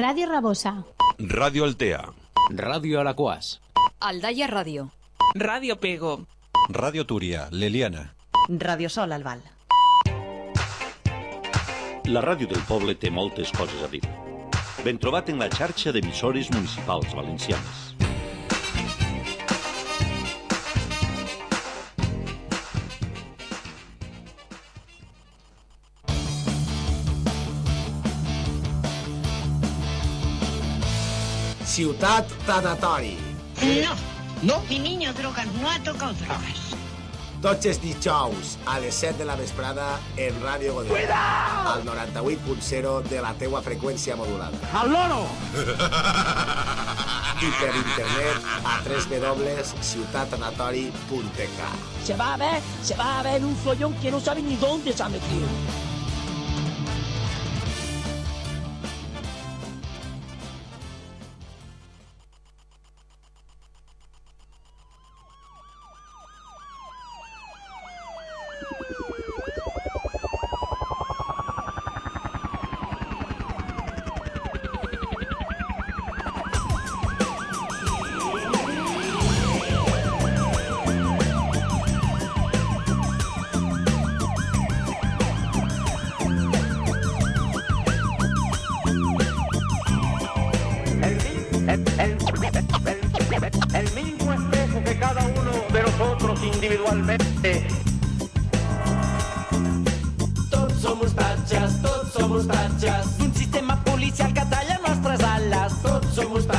Ràdio Rabosa. Ràdio Altea. Ràdio Alaquàs. Aldaia Ràdio. Ràdio Pego. Ràdio Túria, l'Eliana. Ràdio Sol al Val. La ràdio del poble té moltes coses a dir. Ben trobat en la xarxa d'emissores municipals valencianes. Ciutat Tanatori. No. No? Mi niño drogas no ha tocado drogas. Tots els dijous a les 7 de la vesprada en Ràdio Godella. Cuidao! Al 98.0 de la teua freqüència modulada. ¡Al loro! I per internet a www.ciutatanatori.k Se va a ver, se va a ver un follón que no sabe ni dónde se ha metido.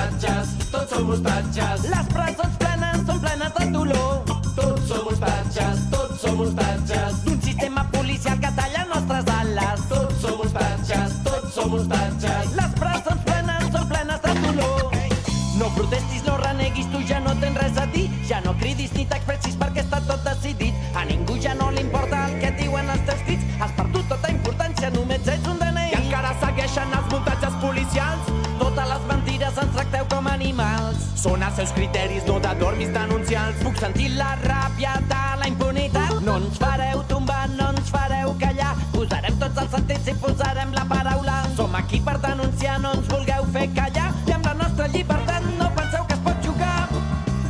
Hostatges, tots som hostatges Les presons plenes són plenes de dolor. Tots som hostatges, tots som hostatges d'un sistema policial que talla nostres ales. Tots som hostatges, tots som hostatges Les presons plenes són plenes de dolor. No protestis, no reneguis, tu ja no tens res a dir. Ja no cridis ni t'expressis els criteris, no de dormis denuncials. Puc sentir la ràbia de la impunitat. No ens fareu tombar, no ens fareu callar. Posarem tots els sentits i posarem la paraula. Som aquí per denunciar, no ens vulgueu fer callar. I amb la nostra llibertat no penseu que es pot jugar.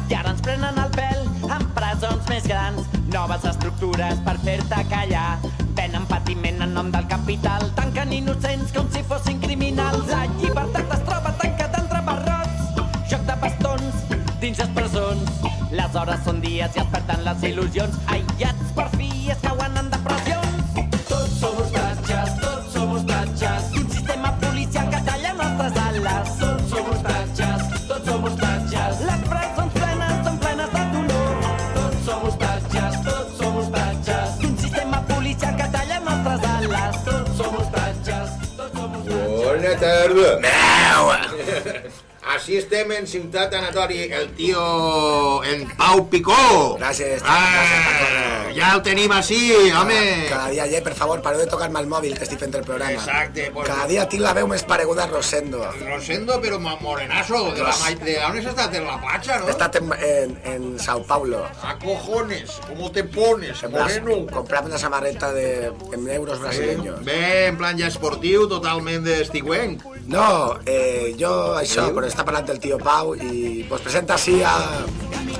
I ara ens prenen el pèl amb presons més grans. Noves estructures per fer-te callar. Venen patiment en nom del capital. Les hores són dies i es perden les estem en Ciutat Anatori, el tio en Pau Picó. Gràcies. Ah, ja el tenim així, home. Cada dia, ye, per favor, pareu de tocar-me el mòbil que estic fent el programa. Exacte, pues- Cada dia tinc la veu més pareguda a Rosendo. Rosendo, però mo- morenazo, de la de on has estat? En la platja, no? He estat en, en, en Sao Paulo. A cojones, ¿cómo te pones, moreno? Comprant una samarreta de, en euros brasileños. Bé, en plan ja esportiu, totalment d'estigüenc. No, eh, jo això, però està parlant del tio Pau i pues presenta així a...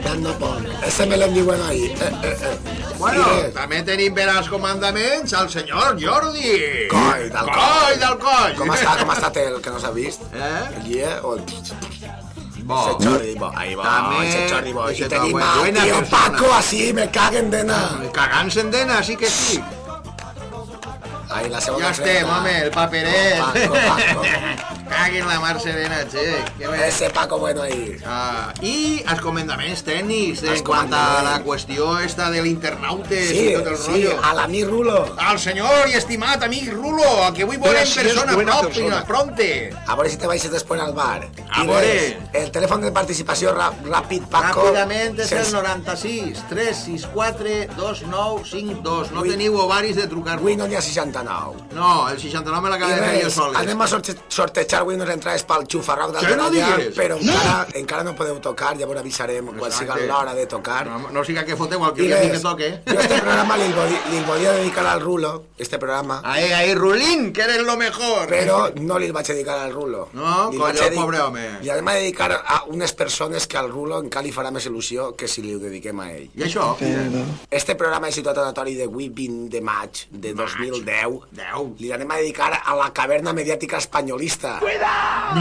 Dando por... Ese me lo diuen ahí. Eh, eh, eh. Bueno, Res. també tenim per als comandaments al senyor Jordi. Coi del Coi coll. del coll. Com està, com ha estat el que no s'ha vist? Eh? El guia o el... Bo. Ese Jordi, bo. Ahí va, També, ese Jordi, bo. I tenim buena tio persona. Paco así, me caguen de nada. Cagant-se en dena, sí que sí. Ahí la segona Ja estem, home, el paperet. Paco, Paco. Caguen la mar serena, che. Que bé. Ese Paco bueno ahí. Ah, I els comandaments tècnics Els en quant a la qüestió esta de l'internautes Sí, i tot el sí, rotllo. a l'amic Rulo. Al senyor i estimat amic Rulo, que avui veure en persona persona. pronte. A veure si te baixes després al bar. A veure. El telèfon de participació ràpid, Paco. Ràpidament és el sense- 96 364 2952. No Ui. teniu ovaris de trucar Avui no n'hi ha 69. No, el 69 me l'acaba I de fer jo sol. anem a sorte sortejar avui unes entrades pel xufarroc del Que no però encara, encara no podeu tocar, ja vos avisarem quan siga Exacte. l'hora de tocar. No, no siga que foteu el que Digues, que toque. jo este programa li, li volia dedicar al Rulo, este programa, Ahí, ahí, Rulín, que eres lo mejor. però no li el vaig dedicar al Rulo. No, Li coño, vaig dedi- pobre home. Li hem de dedicar a unes persones que al Rulo encara li farà més il·lusió que si li ho dediquem a ell. I això? Este programa és situat aleatori de 8 20 de maig de 2010. 10. Li anem a dedicar a la caverna mediàtica espanyolista.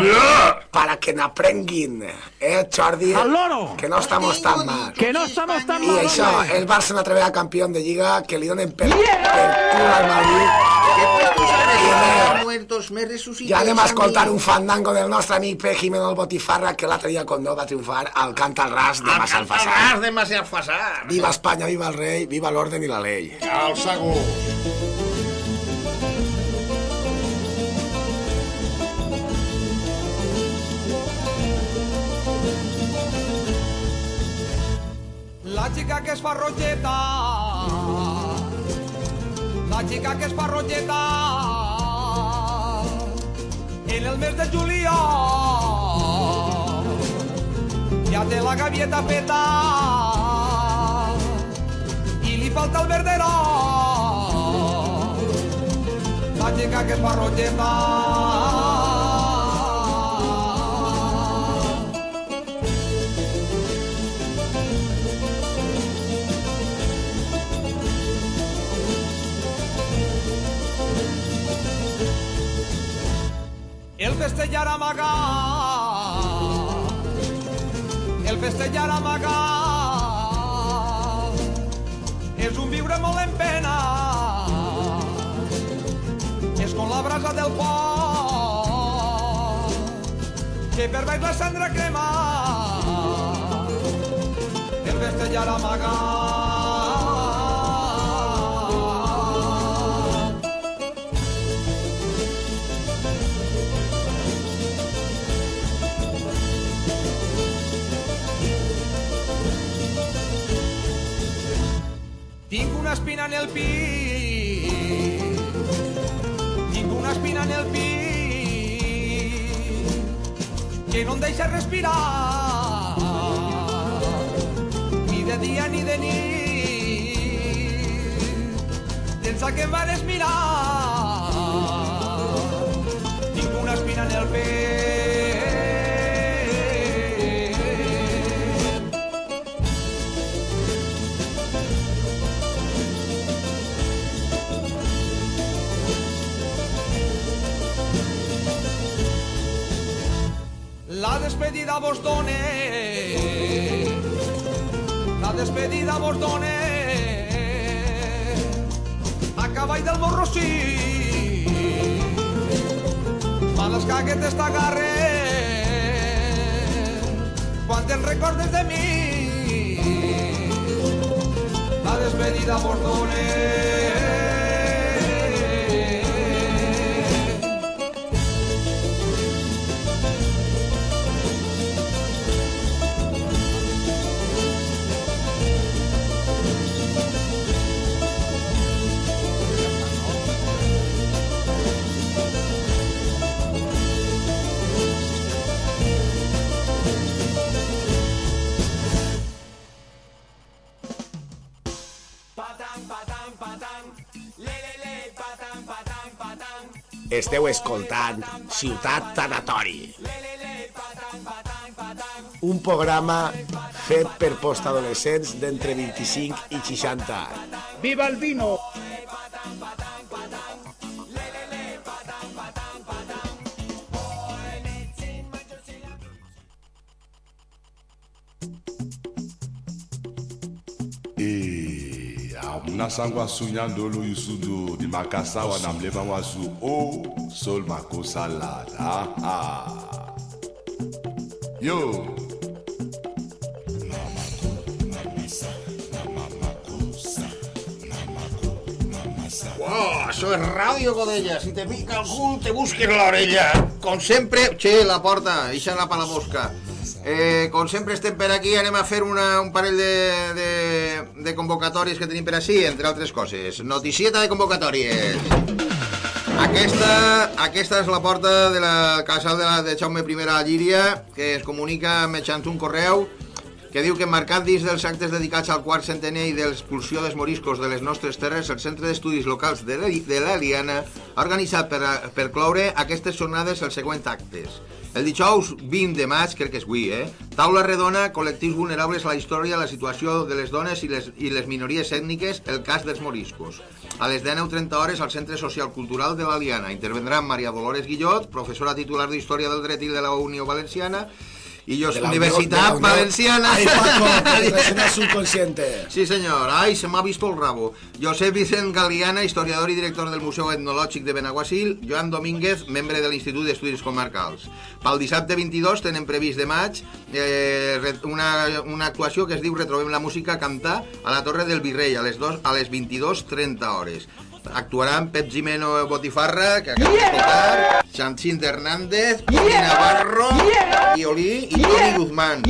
Yeah! Para que n'aprenguin. Eh, Jordi? Al loro. Que no estamos tan mal. Que no estamos tan I mal, això, hombre. el Barça una vegada campió de Lliga, que li donen per, per cul al Madrid. I res. muertos me Ja anem a escoltar un fandango del nostre amic P. Jimeno el Botifarra, que l'altre dia con no va triomfar al cant al ras de Al Massalfassar. Alfarràs de Massalfassar. Viva Espanya, viva el rei, viva l'orden i la ley. Al segur. Chica que es fa rotlleta, la chica que es fa rotlleta, en el mes de juliol, ja té la gavieta feta. I li falta el verderol. La chica que es fa rotlleta, El festejar amagat, el festejar amagat, és un viure molt en pena, és com la brasa del foc, que per baix la cendra crema, el festejar amagat. Tinc una espina en el pit. Tinc una espina en el pit que no em deixa respirar. Ni de dia ni de nit. Sense que em vares mirar. Tinc una espina en el pit. Despedida vos done, la despedida vos done, a cavall del morrosí, males caguetes t'agarren, quan te'n recordes de mi, la despedida vos done. Esteu escoltant Ciutat Tanatori. Un programa fet per postadolescents d'entre 25 i 60. ¡Viva el vino! Eh, amnasangwa sunyandolo yusudu di makasa wana mleva wasu o sol makosa lad aha yo Wow, això és ràdio, Godella. Si te pica cul, te busques l'orella. Com sempre... Che, la porta, deixa-la per la mosca. Eh, com sempre estem per aquí, anem a fer una, un parell de, de, de convocatòries que tenim per així, entre altres coses. Noticieta de convocatòries. Aquesta, aquesta és la porta de la casa de, la, de Jaume I a Llíria, que es comunica mitjançant un correu que diu que marcat dins dels actes dedicats al quart centenari de l'expulsió dels moriscos de les nostres terres, el Centre d'Estudis Locals de l'Eli- de l'Eliana ha organitzat per, per cloure aquestes jornades els següents actes. El dijous 20 de maig, crec que és avui, eh? Taula redona, col·lectius vulnerables a la història, la situació de les dones i les, i les minories ètniques, el cas dels moriscos. A les 19.30 hores al Centre Social Cultural de l'Aliana intervendran Maria Dolores Guillot, professora titular d'Història del Dret i de la Unió Valenciana, i jo, De la Universitat Unió- de la Valenciana. Ay, Paco, subconsciente. Sí, senyor. Ai, se m'ha vist el rabo. Josep Vicent Galiana, historiador i director del Museu Etnològic de Benaguasil. Joan Domínguez, membre de l'Institut d'Estudis Comarcals. Pel dissabte 22 tenen previst de maig eh, una, una actuació que es diu Retrobem la música a cantar a la Torre del Virrei a les, dos, a les 22.30 hores. Actuaran Pep Jimeno Botifarra, que acabem d'escoltar, Sanchín Hernández, Piti Navarro, Violí i Toni Guzmán.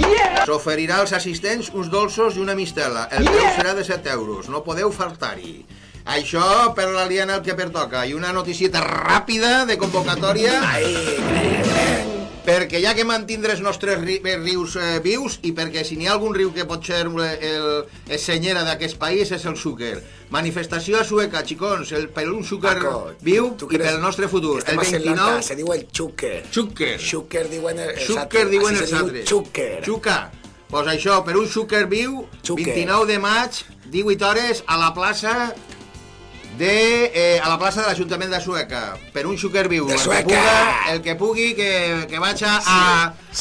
S'oferirà als assistents uns dolços i una mistela. El preu serà de 7 euros, no podeu faltar-hi. Això per l'aliena el que pertoca. I una noticieta ràpida de convocatòria perquè ja que mantindre els nostres ri eh, rius eh, vius i perquè si n'hi ha algun riu que pot ser eh, el, el senyera d'aquest país és el Xúquer. Manifestació a Sueca, xicons, el, per un Xúquer Paco, viu ¿tú i pel nostre futur. El Estem a Sri Lanka, 29... se diu el Chucker. Xúquer. Xucker diuen el, el Xúquer diuen els altres. Xucker. Xuca. Pues això, per un Xúquer viu, Xúquer. 29 de maig, 18 hores, a la plaça de, eh, a la plaça de l'Ajuntament de Sueca. Per un Xúquer viu el que puga, el que pugui que, que vaig a, a,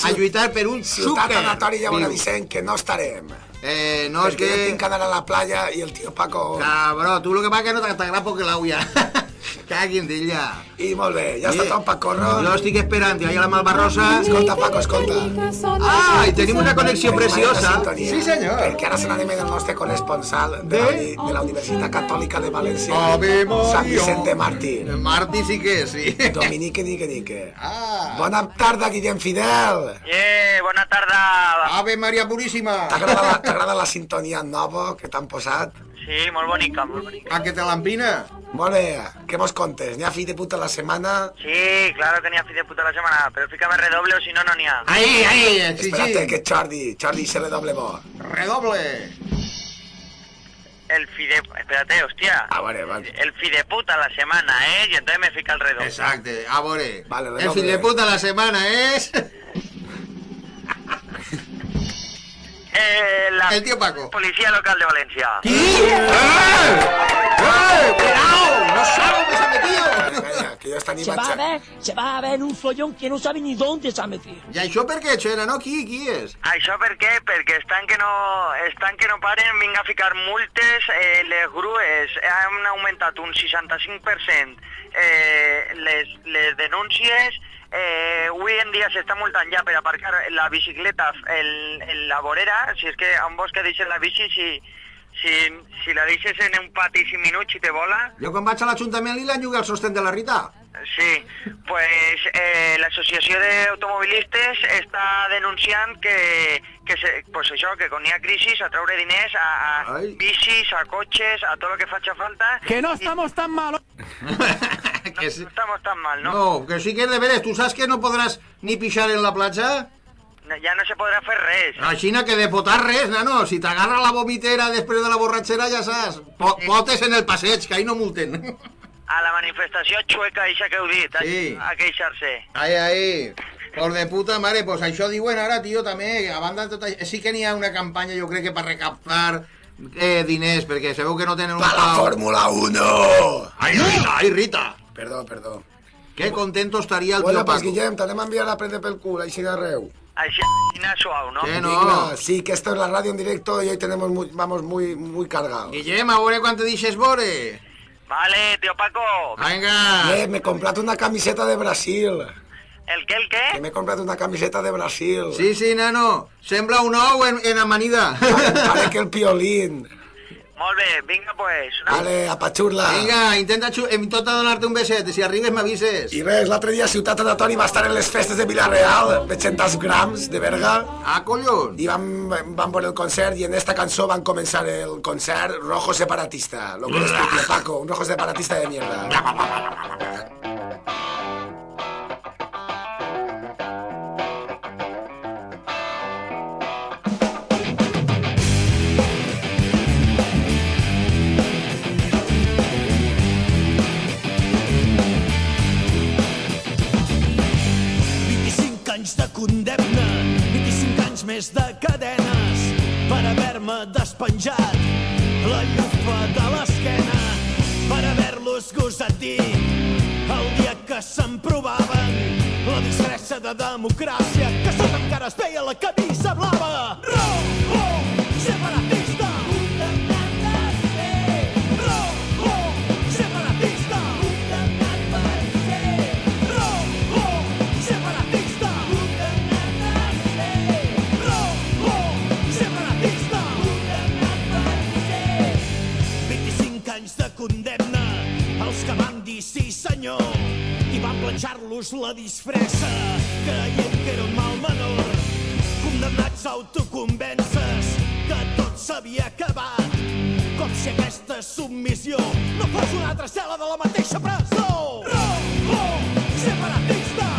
a lluitar per un Ciutat Xúquer Anatori ja viu. dicen que no estarem. eh, no és Perquè que jo tinc que anar a la playa i el tio Paco... cabró, tu lo que pasa que no t'agrada poc l'auia caguin d'ella I molt bé, ja està tot Paco Ron. jo estic esperant, allà a la Malvarrosa Escolta, Paco, escolta. ah, i tenim una connexió preciosa sí senyor Perquè ara se n'anem del nostre corresponsal de, De? la, uni- de la Universitat Catòlica de València. Ave Maria. Sant Vicente Martín. Martí sí que sí Dominique Nique Nique. ah, Bona tarda, Guillem Fidel. Eh, bona tarda. Ave Maria Puríssima T'agrada la, t'agrada la sintonia nova que t'han posat? Sí, molt bonica, molt bonica. a que te l'empina bé, què mos contes? N'hi ha fi de puta la setmana? Sí, claro que n'hi ha fi de puta la setmana, però fícame redoble o si no, no n'hi ha. ahí, ahí, Espérate, exigir que Jordi, Jordi se le doble bo. redoble El fi de... Espérate, hostia. Ah, vale, vale. El fi de puta la semana, ¿eh? Y entonces me fica el redoble. Exacte, a veure Vale, el redoble. fill de puta de la setmana és Eh, la el tío Paco Policía Local de Valencia. Qui? Eh! Eh! Cuidao! No sabe dónde se ha metido! Calla, que jo esta nit Se va a ver, se va a ver un follón que no sabe ni dónde se ha metido. I això per què, Xena, no? Qui, qui és? Això per què? Perquè estan que no, estan que no paren, vinga a ficar multes, eh, les grues han augmentat un 65% eh, les, les denúncies, eh, avui en dia s'està multant ja per aparcar la bicicleta el, en la vorera, si és que on vols que deixes la bici, si, si, si la deixes en un pati 5 minuts i te vola, Jo quan vaig a l'Ajuntament li la llogué al sostén de la Rita. Sí, pues eh, l'associació d'automobilistes està denunciant que, que se, pues això, que quan hi ha a treure diners a, a Ai. bicis, a cotxes, a tot el que faci falta. Que no estamos tan malos. que sí. No estamos tan mal, ¿no? No, que sí que de veres, tu saps que no podràs ni pixar en la platja? No, Ja no se podrà fer res. Aixina que de potar res, nano. Si t'agarra la vomitera després de la borratxera, ja saps. Po potes en el passeig, que ahí no multen. A la manifestació xueca, eixa que heu dit, a- Sí. a queixar-se. Ai, ai. Por de puta mare, pues això diuen ara, tio, també, a banda de tot això, sí que n'hi ha una campanya, jo crec que per recaptar eh, diners, perquè sabeu que no tenen un Per la pau. Fórmula 1! Ai, Rita, ai, Rita. Perdó, perdó. Que contento estaria el Bueno, tio pues Paco. Guillem, t'anem a enviar a prendre pel cul, així d'arreu. Així, suau, no? Que no. Digna, Sí, que esto es la radio en directo y hoy tenemos muy, vamos muy, muy cargados. Guillem, a veure quan te deixes vore. Vale, tío Paco. Venga. Eh, me he comprado una camiseta de Brasil. ¿El qué, el qué? Que me he comprado una camiseta de Brasil. Sí, sí, nano. Sembla un ou en, en amanida. Pare, pare que el piolín. Molt bé, vinga, pues. Una... Vale, apachurla. Vinga, intenta, intenta donar-te un beset, si arribes m'avises. I res, l'altre dia Ciutat Anatori va estar en les festes de Vilareal, de 100 grams de verga. Ah, collons. I vam, vam veure el concert i en esta cançó van començar el concert Rojo Separatista. Lo que les Paco, un rojo separatista de mierda. Anys de condemna, 25 anys més de cadenes per haver-me despenjat la llufa de l'esquena, per haver-los gosat dir el dia que se'n provaven la disfressa de democràcia que sota encara es veia la camisa blava. Rojo, condemna els que van dir sí senyor i van planxar-los la disfressa creient que era un mal menor. Condemnats autoconvences que tot s'havia acabat. Com si aquesta submissió no fos una altra cel·la de la mateixa presó. Rojo, separatista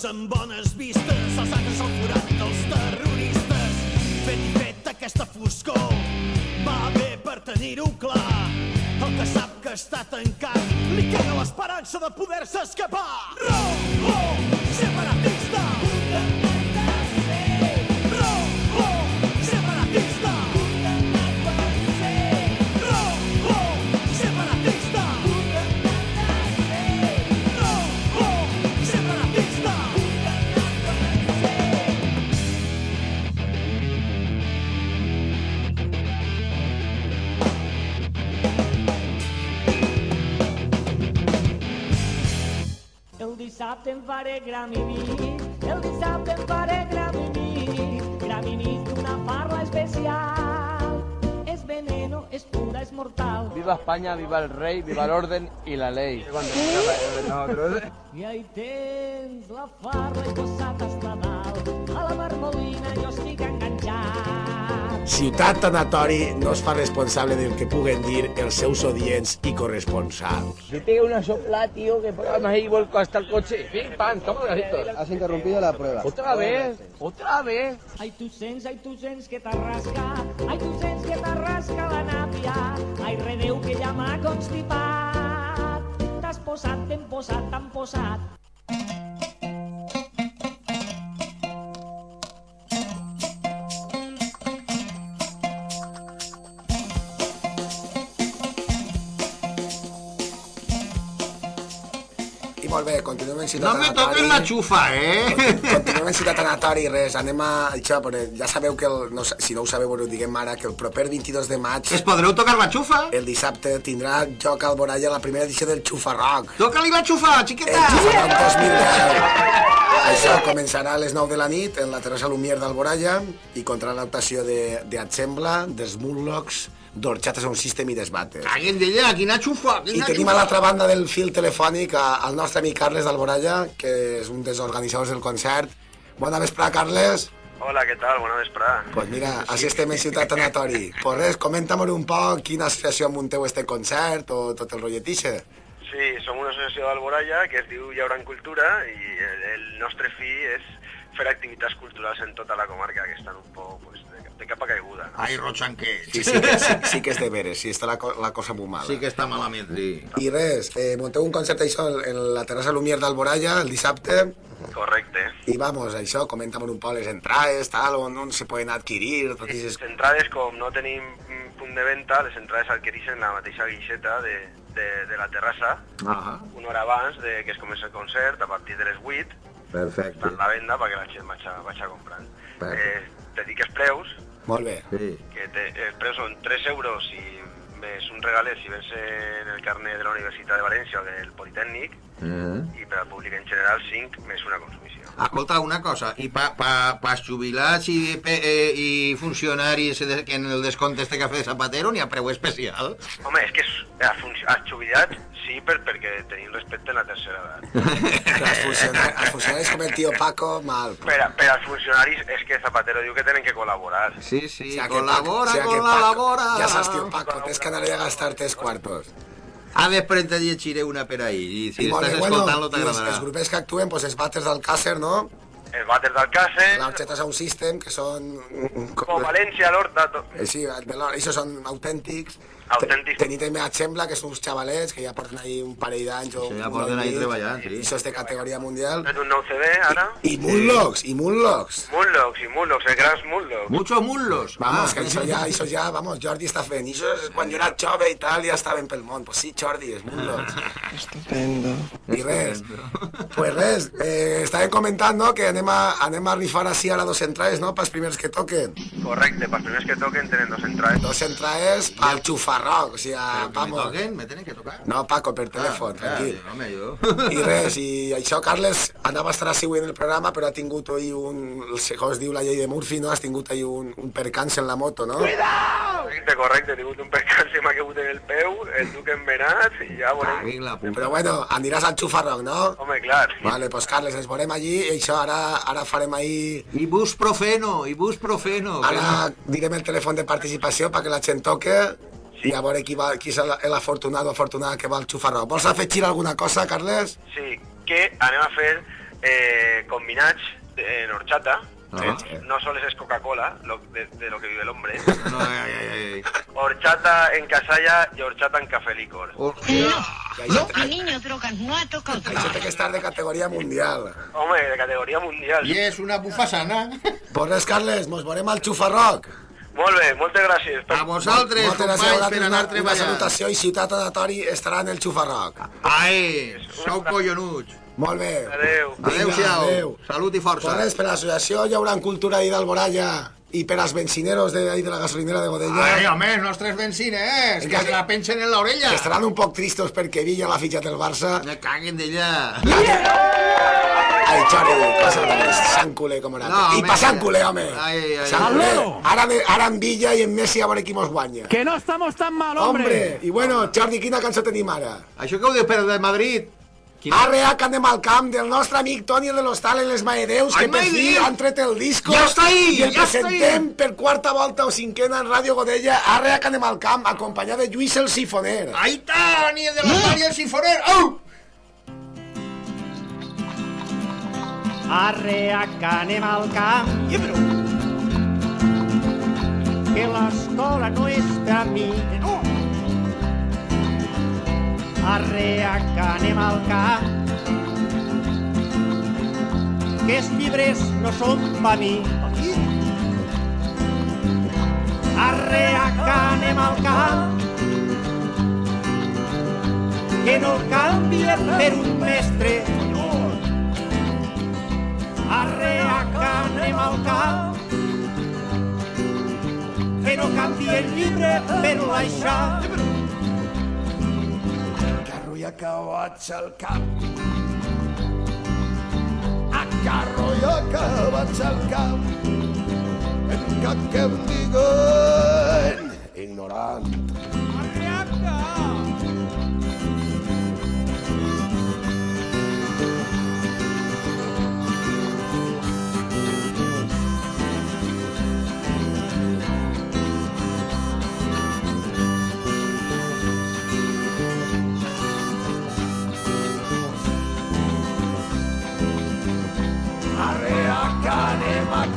Uns amb bones vistes, altres al forat dels terroristes. Fet i fet aquesta foscor, va bé per tenir-ho clar. El que sap que està tancat, li queda l'esperança de poder-se escapar. Faré gramini, el dissabte em gramini d'una parla especial. És veneno, és pura, és mortal. Viva España, viva el rey, viva el orden y la ley. Nosotros. I ahí tens la farla i posat hasta dalt. A la marmolina jo estic enganxat. Ciutat Tanatori no es fa responsable del que puguen dir els seus odients i corresponsals. Yo tengo una sopla, tío, que vamos ahí vuelco hasta el coche. Pim, pam, toma gasitos. Has interrumpido la prueba. Otra vez, otra vez. Ai, tu sents, ai, tu sents que t'arrasca, ai, tu sents que t'arrasca la nàpia, ai, redeu que ja m'ha constipat. T'has posat, t'hem posat, t'han posat. Continuem en Ciutat No me toques la xufa, eh? Continuem en Ciutat Anatori, res, anem a... Això, però ja sabeu que, el, no, si no ho sabeu, ho diguem ara, que el proper 22 de maig... Es podreu tocar la xufa? El dissabte tindrà joc al Boralla la primera edició del Xufa Rock. Toca-li la xufa, xiqueta! El Xufa Rock 2010. Això començarà a les 9 de la nit en la terrassa Lumier d'Alboralla i contra l'actuació de, de Atsembla, dels Moonlocks, d'Orxata Sound System i d'Esbates. Caguen d'ella, quina xufa, I quina tenim xufa. a l'altra banda del fil telefònic a- al nostre amic Carles d'Alboralla, que és un dels organitzadors del concert. Bona vesprada, Carles. Hola, què tal? Bona vesprada. Pues mira, així estem en Ciutat Anatori. Pues res, comenta'm un poc quina associació munteu este concert o tot el rotllet ixe. Sí, som una associació d'Alboralla que es diu Llauran Cultura i el, el nostre fi és fer activitats culturals en tota la comarca que estan un poc de, capa caiguda. No? Ai, Rochanque. Sí, sí, que, sí, sí que és de veres, sí, està la, co- la cosa molt mala. Sí que està malament, sí. I res, eh, munteu un concert això en la terrassa Lumier d'Alboralla el dissabte Correcte. i vamos, això, comenta'm un poc les entrades, tal, on, on se poden adquirir, tot Les aquestes... entrades, com no tenim punt de venda, les entrades adquireixen la mateixa guixeta de, de, de la terrassa, Ah, una hora abans de que es comença el concert, a partir de les 8, perfecte. està en la venda perquè la gent vagi, vagi comprant. Perfecte. Eh, te dic els preus, Molt bé. Sí. que te, els preus són 3 euros i més un regalet si vens en el carnet de la Universitat de València o del Politécnic i per al públic en general 5 més una consumició. Escolta, una cosa, i pa, pa, pa jubilats i, pe, eh, i funcionaris que en el descompte este cafè de Zapatero n'hi ha preu especial? Home, és que és, a, a jubilats sí, per, perquè tenim respecte en la tercera edat. Però els funcionaris, els funcionaris com el tio Paco, mal. Per, a, per als funcionaris és que Zapatero diu que tenen que col·laborar. Sí, sí, O sea, que col·labora, Paco- o sea, que. Paco- Ja saps, tio Paco, tens que anar a gastar tres quartos. A després te llegiré una per ahí, i si I molt estàs bueno, escoltant-lo i els, els t'agradarà. grupets que actuen, pues, els Batters d'Alcàcer, no? Els Batters d'Alcàcer, L'Orxeta Sound System, que són... com València, l'Horta, Eh, Sí, això són autèntics. Autèntics. Tenim també a Xembla, que són uns xavalets que ja porten ahí un parell d'anys. o Sí, ja un porten ahí i treballant, sí. I això és de categoria mundial. fet un nou CD ara. I Moonlocks, i Moonlocks. Moonlocks i Moonlocks, els grans Moonlocks. Muchos mullos. Vamos, Ah. que això ja, això ja, vamos, Jordi està fent. I això és quan jo era jove i tal, ja estaven pel món. Pues sí, Jordi, és Moonlocks. Estupendo. I res, pues res, eh, estàvem comentant, no?, que anem a, anem a rifar així ara dos entrades, no?, pels primers que toquen. Correcte, pels primers que toquen tenen dos entrades. Dos entrades al xufarroc, o sigui, Pero que me vamos. toquen, me tienen que tocar. No, Paco, per telèfon, Ah, tranquil. ja, home, jo. I res, i això, Carles, anava a estar així avui en el programa, però ha tingut ahir un, segons diu la llei de Murphy, no? Has tingut ahir un, un percance en la moto, no? Correcte, correcte, he tingut un percance m'ha caigut en el peu, el duc envenat i ja veurem. Caguin la puta. Però bueno, aniràs al xufarroc, no? Home, clar. Vale, pues Carles, ens veurem allí i això, ara, ara farem ahir... I bus profeno, i bus profeno. Ara direm el telèfon de participació perquè la gent toque i a veure qui, va, qui és el- l'afortunat o afortunada que va al xufarroc. Vols afegir alguna cosa, Carles? Sí, que anem a fer eh, combinats en horchata. Ah. Eh, no sols és Coca-Cola, lo, de, de lo que vive el hombre. No, ai, ai, ai. Horchata en casalla y horchata en café licor. No, mi niño drogas no ha tocado. Això té que estar de categoria mundial. Home, de categoria mundial. I és una bufasana. Res, Carles, mos veurem al xufarroc. Molt bé, moltes gràcies. A vosaltres, Moltes gràcies, companys, vosaltres, per anar una, una treballant. salutació i Ciutat Anatori estarà en el xufarroc. Ai, sou collonuts. Molt bé. Adéu. Adéu-siau. adéu. Salut i força. Per l'associació hi haurà cultura ahir d'Alboralla i per als benzineros de, ahí de la gasolinera de Godella. Ai, home, els nostres benzines, que Encara se la pensen en l'orella. que estaran un poc tristos perquè Villa l'ha fitxat el Barça. Me caguen d'ella. Ai, Xori, cosa de Sant culer com era. No, I home, pa Sant culer, home. Ai, ai. Sant culer. Ara, de- ara en Villa i en Messi a veure qui mos guanya. Que no estamos tan mal, hombre. Hombre, i bueno, Jordi, quina cançó tenim ara? Això que ho dius per de Madrid. Arrea que anem al camp del nostre amic Toni el de l'Hostal en les Maedeus, que per fi han tret el disco Ja està ahí, i el ja està presentem per quarta volta o cinquena en Ràdio Godella, Arrea que anem al camp, acompanyat de Lluís el Sifoner. Ahí está, ni el de la Maria el Sinfoner. Au! Arrea que anem al camp. Que l'escola no és de mi. Arrea que anem al camp. Que els llibres no són per mi. Arrea que anem al camp. Que no canvien per un mestre. Arrea que anem al camp que no canvi el llibre per l'aixà Carro i acabats al camp. A carro i acabats al camp. En cap que em diguen ignorant.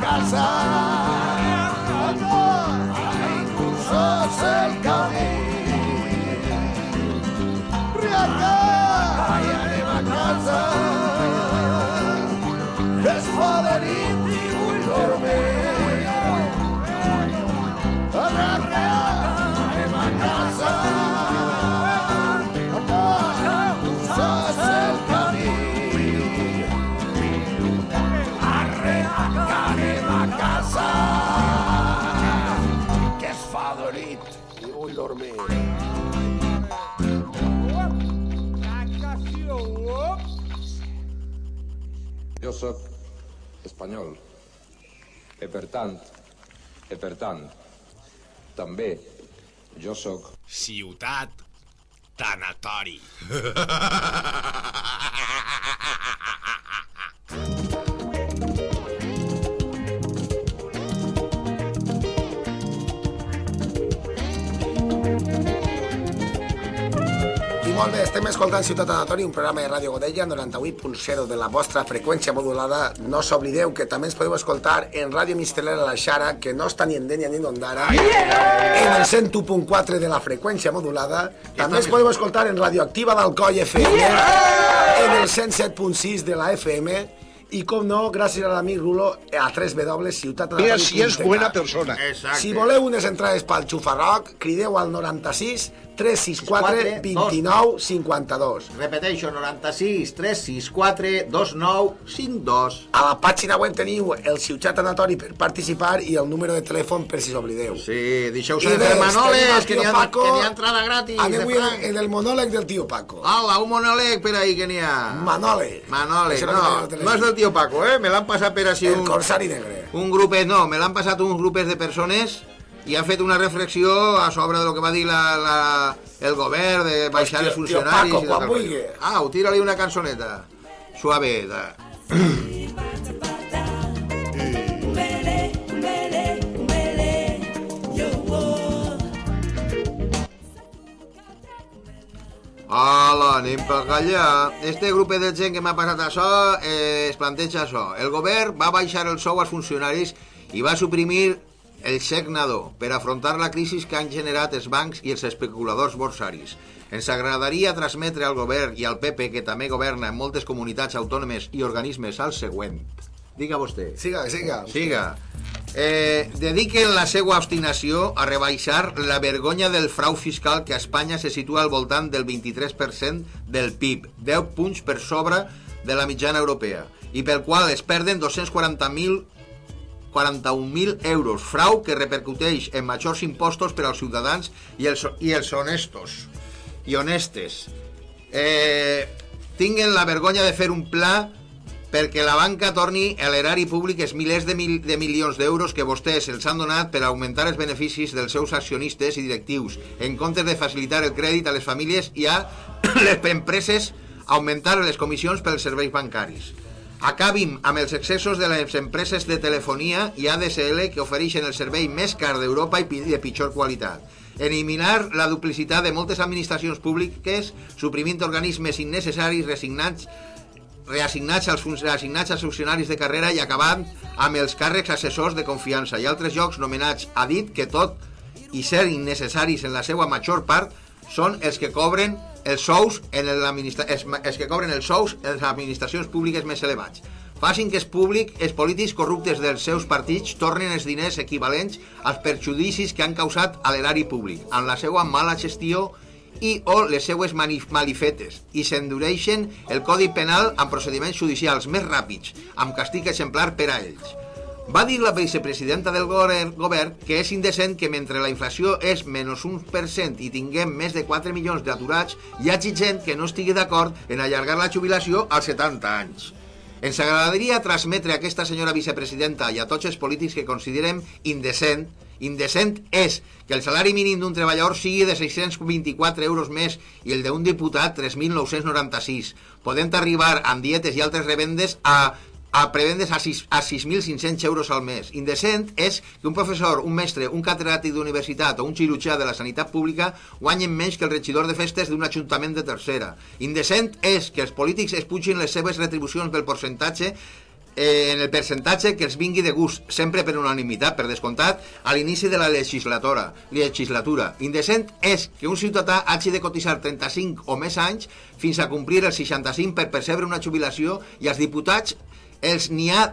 Casa. Sóc espanyol. I per tant, i per tant, també jo sóc... Ciutat tanatori. molt bé, estem escoltant Ciutat Anatori, un programa de Ràdio Godella, 98.0 de la vostra freqüència modulada. No s'oblideu que també ens podeu escoltar en Ràdio Mistelera La Xara, que no està ni en Dènia ni en Ondara, en el 101.4 de la freqüència modulada. També ens podeu escoltar en Radioactiva d'Alcoi FM, en el 107.6 de la FM, i com no, gràcies a l'amic Rulo, a 3 W Mira si és buena persona. Exacte. Si voleu unes entrades pel Xufarroc, crideu al 96 364 29 52. Repeteixo, 96 364 29 52. A la pàgina web teniu el Ciutat Anatori per participar i el número de telèfon per si s'oblideu. Sí, deixeu I saber bé, per Manoles, que n'hi ha, Paco. que ha entrada gratis. Anem de avui en, en el monòleg del tio Paco. Hola, un monòleg per ahí que n'hi ha. Manole. Manole, Això no no, no és del tio Paco, eh? Me l'han passat per així El un... Corsari Negre. Un grupet, no, me l'han passat uns grupets de persones i han fet una reflexió a sobre de lo que va dir la, la, el govern de baixar Pues, els tio- tio funcionaris Paco, i tot el. Au, tira-li una cançoneta. Suaveta. Hola, anem per allà. Este grup de gent que m'ha passat això eh, es planteja això. El govern va baixar el sou als funcionaris i va suprimir el xec nadó per afrontar la crisi que han generat els bancs i els especuladors borsaris. Ens agradaria transmetre al govern i al PP, que també governa en moltes comunitats autònomes i organismes, al següent. Diga vostè. Siga, siga. Siga. Eh, dediquen la seva obstinació a rebaixar la vergonya del frau fiscal que a Espanya se situa al voltant del 23% del PIB, 10 punts per sobre de la mitjana europea, i pel qual es perden 240.000 41.000 euros, frau que repercuteix en majors impostos per als ciutadans i els, i els honestos i honestes. Eh, tinguen la vergonya de fer un pla perquè la banca torni a l'erari públic els milers de, mil, de milions d'euros que vostès els han donat per augmentar els beneficis dels seus accionistes i directius, en comptes de facilitar el crèdit a les famílies i a les empreses augmentar les comissions pels serveis bancaris. Acabim amb els excessos de les empreses de telefonia i ADSL que ofereixen el servei més car d'Europa i de pitjor qualitat. Eliminar la duplicitat de moltes administracions públiques, suprimint organismes innecessaris resignats reassignats als, reassignats als funcionaris de carrera i acabant amb els càrrecs assessors de confiança i altres llocs nomenats a dit que tot i ser innecessaris en la seva major part són els que cobren els sous en els, els que cobren els sous en les administracions públiques més elevats. Facin que els públic, els polítics corruptes dels seus partits tornen els diners equivalents als perjudicis que han causat a l'erari públic, amb la seva mala gestió i o les seues malifetes i s'endureixen el Codi Penal amb procediments judicials més ràpids, amb castig exemplar per a ells. Va dir la vicepresidenta del govern, que és indecent que mentre la inflació és menys un per cent i tinguem més de 4 milions d'aturats, hi hagi gent que no estigui d'acord en allargar la jubilació als 70 anys. Ens agradaria transmetre a aquesta senyora vicepresidenta i a tots els polítics que considerem indecent Indecent és que el salari mínim d'un treballador sigui de 624 euros més i el d'un diputat 3.996, podent arribar amb dietes i altres revendes a a prebendes a, sis- a 6.500 euros al mes. Indecent és que un professor, un mestre, un catedràtic d'universitat o un cirurgià de la sanitat pública guanyen menys que el regidor de festes d'un ajuntament de tercera. Indecent és que els polítics es pugin les seves retribucions del percentatge eh, en el percentatge que els vingui de gust, sempre per unanimitat, per descomptat, a l'inici de la legislatura. legislatura. Indecent és que un ciutadà hagi de cotitzar 35 o més anys fins a complir els 65 per percebre una jubilació i als diputats els n'hi ha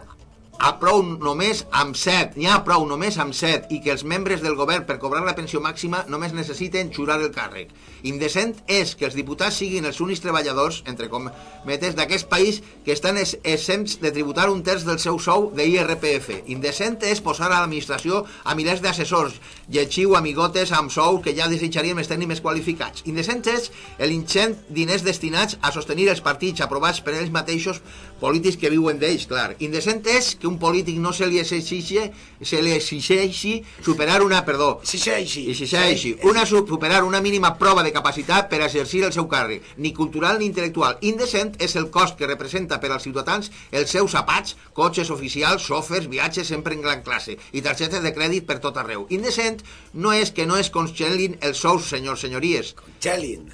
a prou només amb 7, n'hi ha prou només amb 7 i que els membres del govern per cobrar la pensió màxima només necessiten xurar el càrrec. Indecent és que els diputats siguin els únics treballadors, entre cometes, d'aquest país que estan es exempts de tributar un terç del seu sou de IRPF. Indecent és posar a l'administració a milers d'assessors, llegiu amigotes amb sou que ja desitjaríem els tècnics més qualificats. Indecent és l'ingent diners destinats a sostenir els partits aprovats per ells mateixos polítics que viuen d'ells, clar. Indecent és que un polític no se li exigeixi, se li exigeixi superar una, perdó, exigeixi, exigeixi una, superar una mínima prova de capacitat per exercir el seu càrrec, ni cultural ni intel·lectual. Indecent és el cost que representa per als ciutadans els seus apats, cotxes oficials, sofers, viatges sempre en gran classe i targetes de crèdit per tot arreu. Indecent no és que no es congelin els sous, senyors, senyories. Congelin.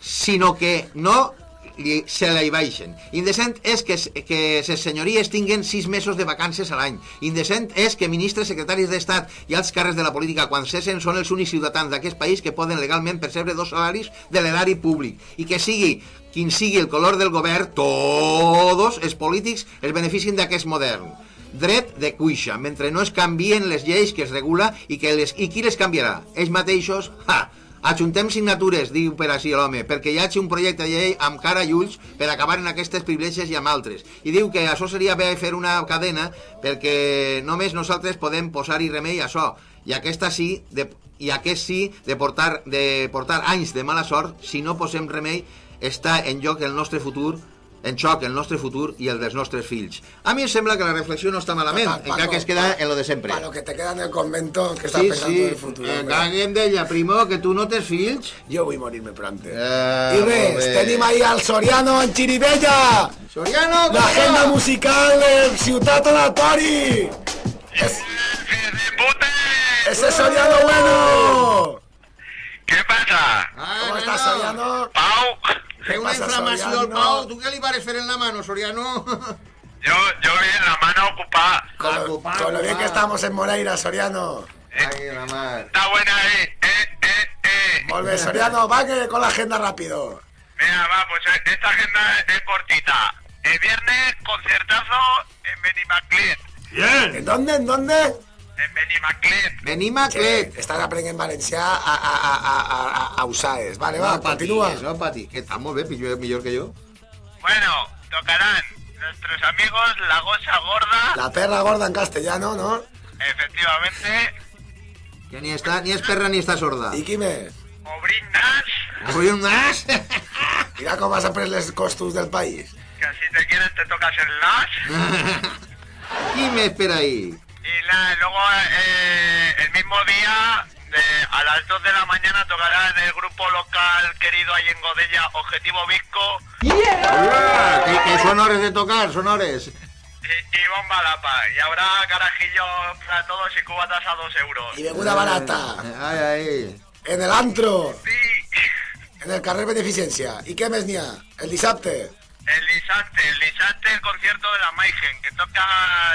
Sinó que no li, se la hi baixen. Indecent és que, que les senyories tinguen sis mesos de vacances a l'any. Indecent és que ministres, secretaris d'Estat i alts càrrecs de la política, quan cessen, són els únics ciutadans d'aquest país que poden legalment percebre dos salaris de l'erari públic. I que sigui quin sigui el color del govern, tots els polítics es beneficien d'aquest modern dret de cuixa, mentre no es canvien les lleis que es regula i, que les, i qui les canviarà? Ells mateixos? Ha! Ajuntem signatures, diu per així l'home, perquè hi hagi un projecte de llei amb cara i ulls per acabar en aquestes privilegis i amb altres. I diu que això seria bé fer una cadena perquè només nosaltres podem posar-hi remei a això. I aquesta sí, de, i aquest sí, de portar, de portar anys de mala sort, si no posem remei, està en lloc el nostre futur en xoc el nostre futur i el dels nostres fills. A mi em sembla que la reflexió no està malament, Pa- pa- encara que es queda en lo de sempre. Para lo que te queda en el convento, que estás Sí, pensando sí, en el futuro. eh, caguem d'ella, primo, que tu no tens fills. Jo vull morir-me pronto. Eh, I res, tenim ahí al Soriano en Chiribella. Soriano, com L'agenda va? musical de Ciutat Anatori. Es... Ese Soriano bueno. ¿Qué pasa? ¿Cómo estás, Soriano? Pau, Té una pasa, inflamació al Soriano? Pau. Tu què li pares fer en la mano, Soriano? yo, yo bien, la mano ocupada. Con lo, con lo bien que estamos en Moreira, Soriano. La mar. Está buena ahí. Eh, eh, eh. Molt bé, Soriano, va que con la agenda rápido. Venga, va, pues eh, esta agenda es cortita. El viernes, concertazo en Benimaclet. ¿En dónde, en dónde? En Benimaclet. Venim a Clet. Que estan aprenent valencià a, a, a, a, a, a Usaes. Vale, va, No patis, continua. no patis, que està molt bé, millor, millor que jo. Bueno, tocarán nuestros amigos La Gosa Gorda, La perra gorda en castellano, ¿no? efectivamente, Que ni, està, ni és perra ni està sorda. I qui més? Obrindas, nas. Mira com has après les costos del país. que si te quieres te tocas el las. Qui més per ahí? Y nada, luego eh, el mismo día, de- a las 2 de la mañana, tocará en el grupo local querido ahí en Godella, Objetivo Visco Hola, que, que son hores de tocar, son hores. y, y Bomba Lapa. Y habrá carajillo para todos y cubatas a 2 euros. Y beguda barata. Ai, ai. En el antro. Sí, En el carrer què més n'hi ha? El dissabte. El Lisante, el Lisante, el concierto de la Maigen, que toca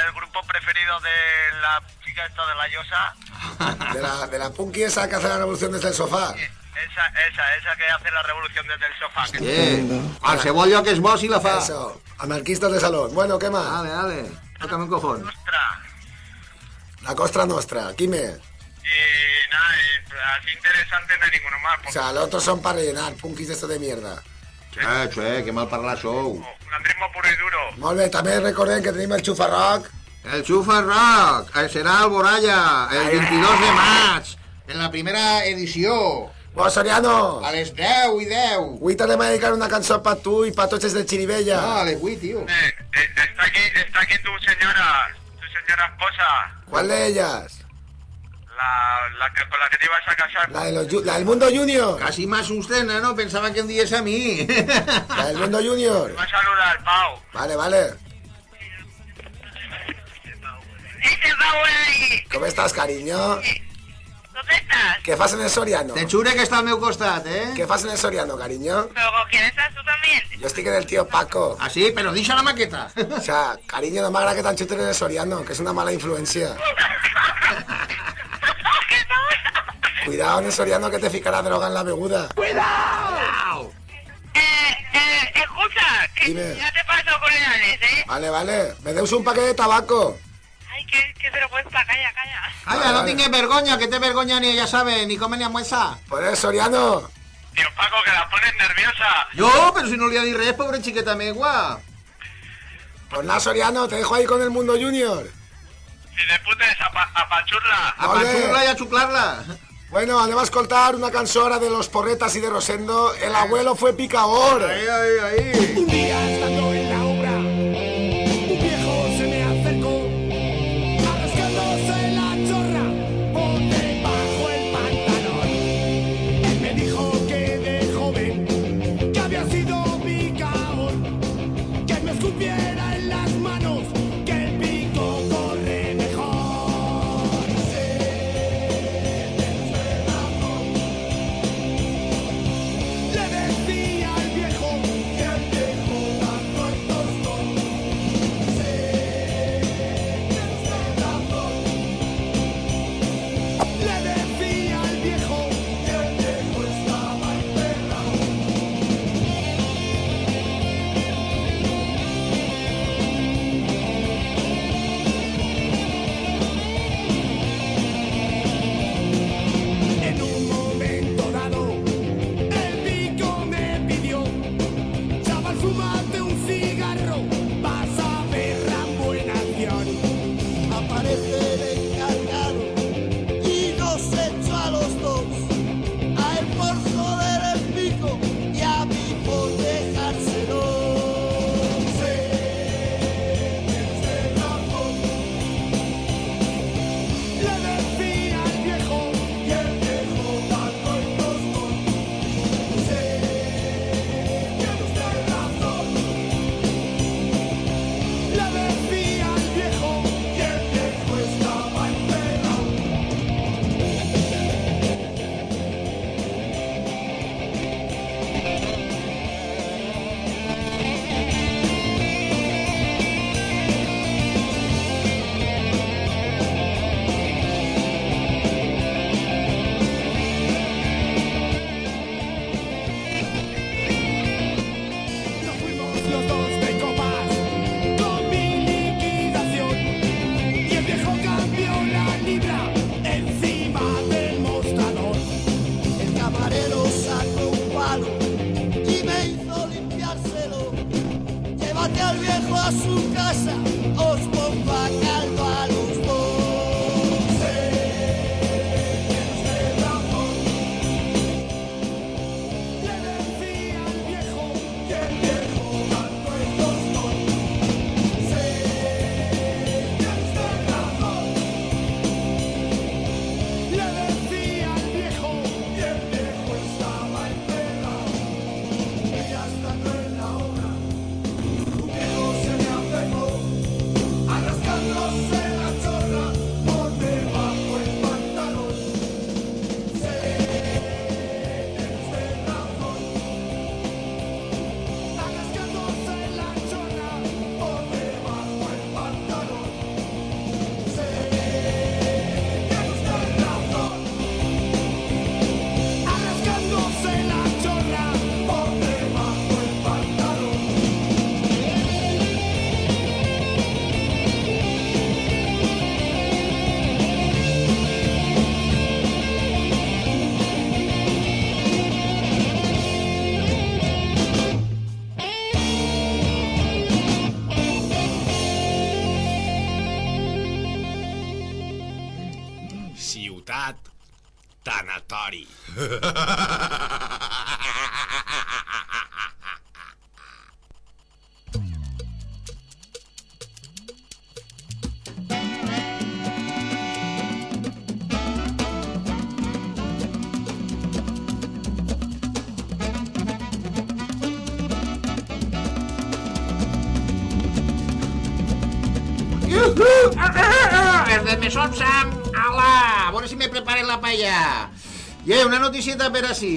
el grupo preferido de la chica esta de la Llosa. De la, de la punky esa que hace la revolución desde el sofá. Esa, esa, esa que hace la revolución desde el sofá. que- Bien. Qualsevol lloc és bo si la fa. Eso. Anarquistas de salón. Bueno, què más? Dale, dale. Tócame un cojón. La costra nostra. Qui més? Y nada, y así interesante no hay ninguno más. O sea, los otros son para rellenar. Punkis de esto de mierda. Xe, xe, que mal parlar sou. Landrismo puro y duro. Molt bé, també recordem que tenim el xufarroc. El Xufa Rock eh, serà al Boralla el 22 de maig, en la primera edició, Bon, Soriano. a les 10 i 10. Avui t'anem a dedicar una cançó per tu i per tots els de Chiribella. No, a les 8, tio. Eh, eh, está aquí, está aquí tu señora, tu señora esposa, ¿Cuál de ellas? La, la que, con la que te ibas a casar. La, de los, la del Mundo Junior. Casi más usted, no? Pensava que em dies a mi. La del Mundo Junior. Va a saludar, Pau. Vale, vale. ¡Este Pau ahí! ¿Cómo estás, cariño? No te Què fas en el Soriano? Te xure que està al meu costat, eh? Què fas en el Soriano, cariño? ¿Pero con quién estás tú también? Yo estoy con el tío Paco. Ah, sí? Pero dicha la maqueta. O sea, cariño, no me agrada que tan chuten en el Soriano, que es una mala influencia. Cuidado en el Soriano que te ficará droga en la beguda. ¡Cuidado! Eh, eh, escucha, que Dime. ya te paso con el Alex, ¿eh? Vale, vale. Me deus un paquete de tabaco. Ay, qué, qué vergüenza, calla, calla. Calla, no tingues vergonya, que té vergonya ni ella sabe, ni come ni amuesa. Por el Soriano. Tío Paco, que la pones nerviosa. Jo, però si no ha dit res, pobre xiqueta megua. Pues nada, Soriano, te dejo ahí con el Mundo Junior. Si de putes, a, pa, a pachurla. A pachurla i a xuclar-la. Bueno, anem a escoltar una cançó ahora de los Porretas y de Rosendo. El abuelo fue picador. Ahí, ahí, ahí. Llévate al viejo a su casa, Som Sam. Ala, a veure si me preparen la paella. I yeah, una noticieta per així.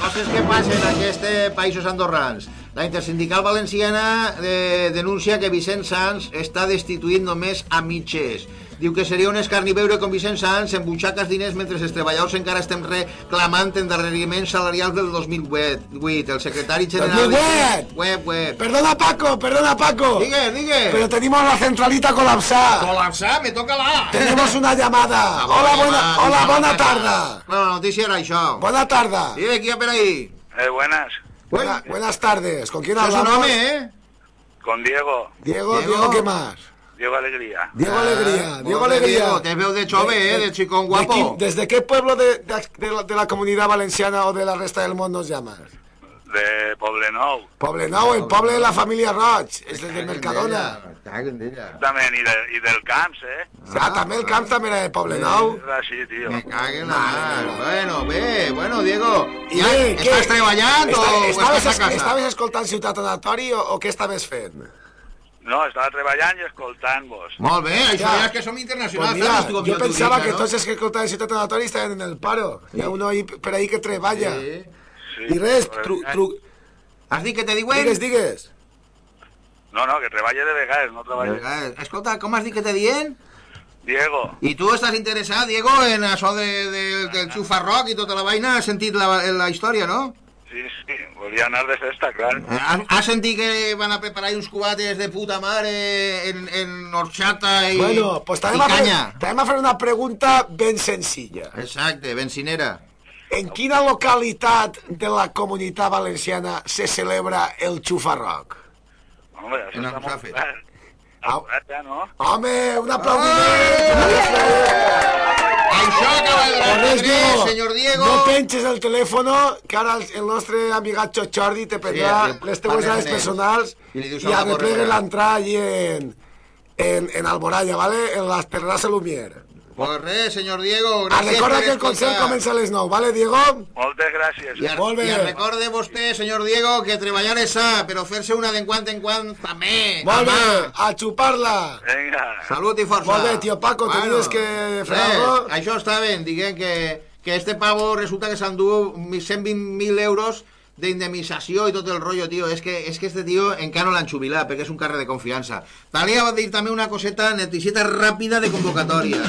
Coses que passen en aquests països andorrans. La Intersindical Valenciana eh, denuncia que Vicent Sans està destituint només a mitges. Diu que seria un escarni veure com Vicent Sans embutxaca els diners mentre els treballadors encara estem reclamant endarreriments salarials del 2008. El secretari general... 2008. Web, web. Perdona, Paco, perdona, Paco. Digue, digue. Pero tenemos la centralita colapsada. Colapsar, me toca la. Tenemos una llamada. Hola, buena, hola, bona tarda. No, la noticia era això. Buena tarda. Dile, ¿quién por ahí? Eh, buenas. Buena- buenas tardes. ¿Con quién Eso es un hablamos? nombre, ¿eh? Con Diego. Diego, Diego, ¿qué más? Diego Alegría. Diego Alegría, Diego Joder, Alegría. Diego, te veo de chove, ¿eh? De chicón ¿De guapo. qui- ¿Desde qué pueblo de, de- de la, de la comunidad valenciana o de la resta del mundo nos llamas? De Poblenou. Poblenou, el poble de la familia Roig, es el de Mercadona. También, y, de- y del Camps, ¿eh? Ah, també el camp també era de Poblenou. Es así, tío. Me cague en la mar. Bueno, ve, bueno, Diego. Ja, bé, què? estàs treballant o estàs a casa? estaves escoltant Ciutat Anatori o, o què estaves fent? No, estava treballant i escoltant-vos. Molt bé, això Ja. que som internacionals. Pues mira, ¿sabes? Tu yo tu que no? todos los que escoltaven Ciutat Anatori estaven en el paro. Hi ha uno ahí, per ahí que treballa. Sí. I res, tru, tru, Has dit que te diuen? digues, digues. No, no, que treballe de vegades, no treballe... Eh, Escolta, com has dit que te dient? Diego. I tu estàs interessat, Diego, en això de, de, del xufarroc i tota la vaina? Has sentit la, la història, no? Sí, sí, volia anar de festa, clar. Has, has sentit que van a preparar uns cubates de puta mare en, en horchata i, Bueno, pues i també a, fer, canya? també a fer una pregunta ben senzilla. Exacte, bencinera. En quina localitat de la comunitat valenciana se celebra el xufarroc? Home, això En està molt clar. Alfafet, no? Home, un aplaudiment! Això acaba de esto, senyor Diego. No penches el teléfono, que ara el, nostre amigatxo Jordi te prendrà Sí, les teues parles dades personals I i a la arreplegues corredora. l'entrada allí en, en, en Alboraya, ¿vale? En la Terrassa Lumier. Pues res, senyor Diego, Ah, gràcies recorda per que el concert escoltar. comença a les 9, ¿vale, Diego? Moltes gràcies. I, Molt bé. I recorde vostè, senyor Diego, que treballar és sa, però fer-se una de quan en quan també. Molt bé, a xupar-la. Vinga. Salut i força. Molt bé, tio Paco, tenies que fer res? Això està bé, diguem que, que este pavo resulta que s'endú 120.000 euros d'indemnització i tot el rotllo, tio. És que, és que este tio encara no l'han jubilat, perquè és un carrer de confiança. Talia va dir també una coseta, noticita ràpida de convocatòria.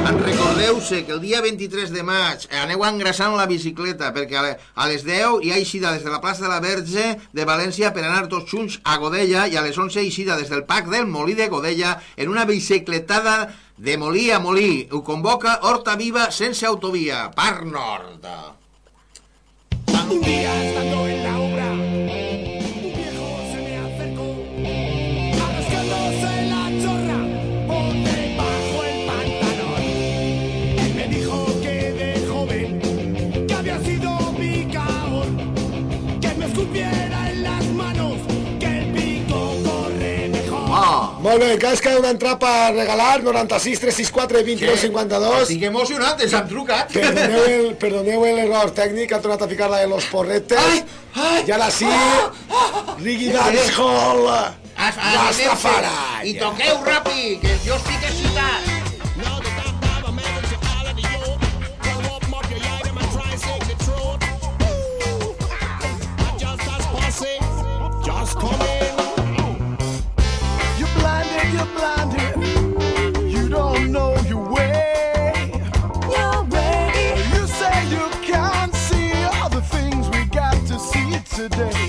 En recordeu-se que el dia 23 de maig aneu engraçant la bicicleta, perquè a le- a les 10 hi ha eixida des de la plaça de la Verge de València per anar tots junts a Godella i a les 11 eixida des del parc del Molí de Godella en una bicicletada de molí a molí. Ho convoca Horta Viva sense autovia, Parc Nord. Un día estando en la obra, Molt bé, encara es queda una entrada per regalar, 96 364 22 52. estic emocionat, ens han trucat. Perdoneu el, perdoneu l'error tècnic, han tornat a ficar la de los porretes. Ai, ai, I ara sí, Riggy Què? Dancehall, As- Rastafari. I toqueu ràpid, que jo estic excitat. Just come in. Today.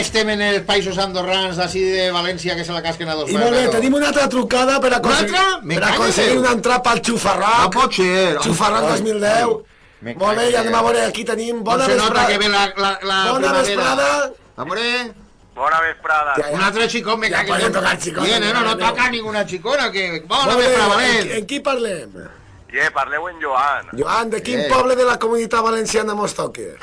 Estem en els països andorrans d'ací de València que se la casquen a dos I molt bé, tenim una altra trucada per aconseguir, per en aconseguir una entrada pel Xufarroc. No pot ser. Xufarroc Ai, 2010. Me Molt bé, en anem a veure, aquí tenim bona no se nota vesprada. que ve la, la, la Bona primavera. vesprada. A veure... Bona vesprada. Un altre xicón, me Ja en Déu. tocar xicón, Bien, eh, no, no no. toca ninguna xicona, que... Bona Molt vesprada, en, Valent. en qui parlem? Yeah, parleu en Joan. Joan, de quin Eh. poble de la comunitat valenciana mos toques?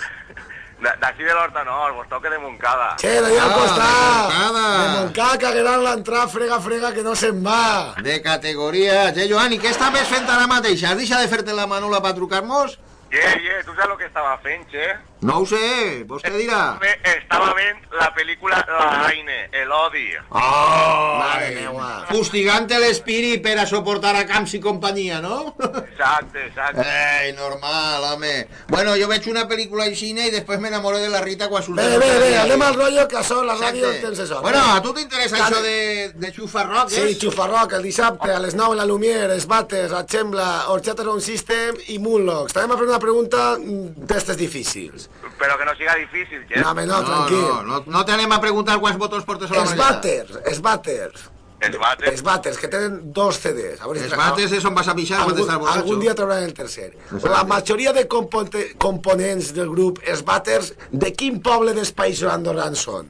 D'ací de l'Horta Nord, vos toque de Montcada. Che, d'allà al Ah, costat. de Montcada. De Montcada, cagueran l'entrada, frega, frega, que no se'n va. De categoria. Eh, Joan, i què estaves fent ara mateix? Has deixat de fer-te la manula per trucar-nos? Yeah, yeah, tu saps el que estava fent, che? No ho sé, vostè dirà. Bé, Estava vent la pel·lícula La Aine, El Odi. Oh, Mare meua. Fustigant l'espiri per a suportar a Camps i companyia, no? Exacte, exacte. Ei, normal, home. Bueno, jo veig una pel·lícula cine i després m'enamoro de la Rita quan surt... Bé, bé, bé, anem al rotllo, que això, la ràdio tens això. Bueno, a tu t'interessa això de, de xufarroc, Sí, eh? Xufarroc, el dissabte, a les 9, la Lumière, els Bates, a Chembla, Orxata Round System i Moonlocks. També m'ha fet una pregunta mm, d'estes difícils. Però que no siga difícil, che? No, home, no, tranquil. No, no, no t'anem a preguntar quants votos portes a la Els maleta. Batters, els Batters. Els Batters. Els Batters, que tenen dos CDs. A veure Els tra- bates és on vas a pixar quan algun, estàs borratxo. algun dia trauran el tercer. La majoria de components del grup, els Batters, de quin poble dels països andorrans són?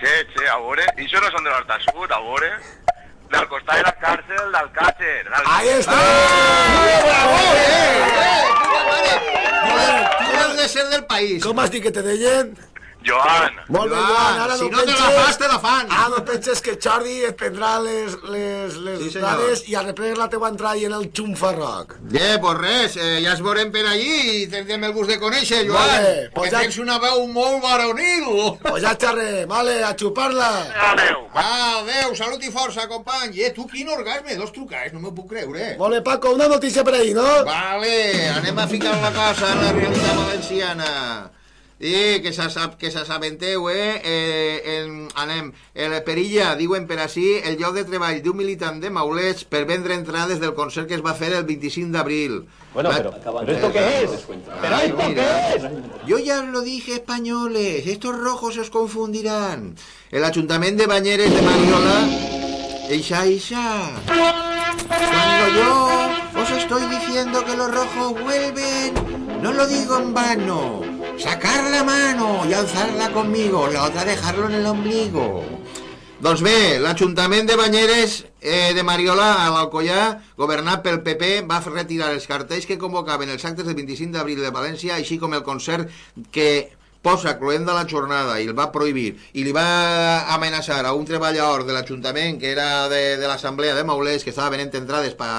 Che, che, a veure, i això no són de l'Horta Sud, a veure. Del costat de la càrcel d'Alcàcer. Ahí està! Tu has de ser del país. Com has dit que te? Joan. Molt bé, Joan, ara si no no te la penses... fas, te la fan. Ah, no penses que Jordi et prendrà les, les, les Sí, dades i arreplegues la teua entrada i en el xumfarroc. Eh, pues res, eh, ja es veurem per allí i tindrem el gust de conèixer, Joan. Molt bé, que pues ja- tens una veu molt varonil. Pues ja xerrem, vale, a xupar-la. Adéu. Adéu, salut i força, company. Eh, tu quin orgasme, dos trucades, no m'ho puc creure. Bé, Paco, una notícia per ahí, no? Vale, anem a ficar la cosa en la realitat valenciana. I que se sap, que se sabenteu, eh? eh en, anem, el Perilla, diuen per així, el lloc de treball d'un militant de Maulets per vendre entrades del concert que es va fer el 25 d'abril. Bueno, pero, ¿pero esto qué es? ¿Pero Ay, esto mira. qué es? Yo ya lo dije, españoles, estos rojos os confundirán. El Ayuntamiento de Bañeres de Mariola... Isha, Isha. Cuando yo os estoy diciendo que los rojos vuelven, no lo digo en vano. Sacar la mano y alzarla conmigo, la otra dejarlo en el ombligo. Doncs bé, l'Ajuntament de Banyeres eh, de Mariola, a l'Alcoyà, governat pel PP, va retirar els cartells que convocaven els actes del 25 d'abril de València, així com el concert que posa cloenda la jornada i el va prohibir i li va amenaçar a un treballador de l'Ajuntament que era de, de l'Assemblea de Maulers que estava venent entrades per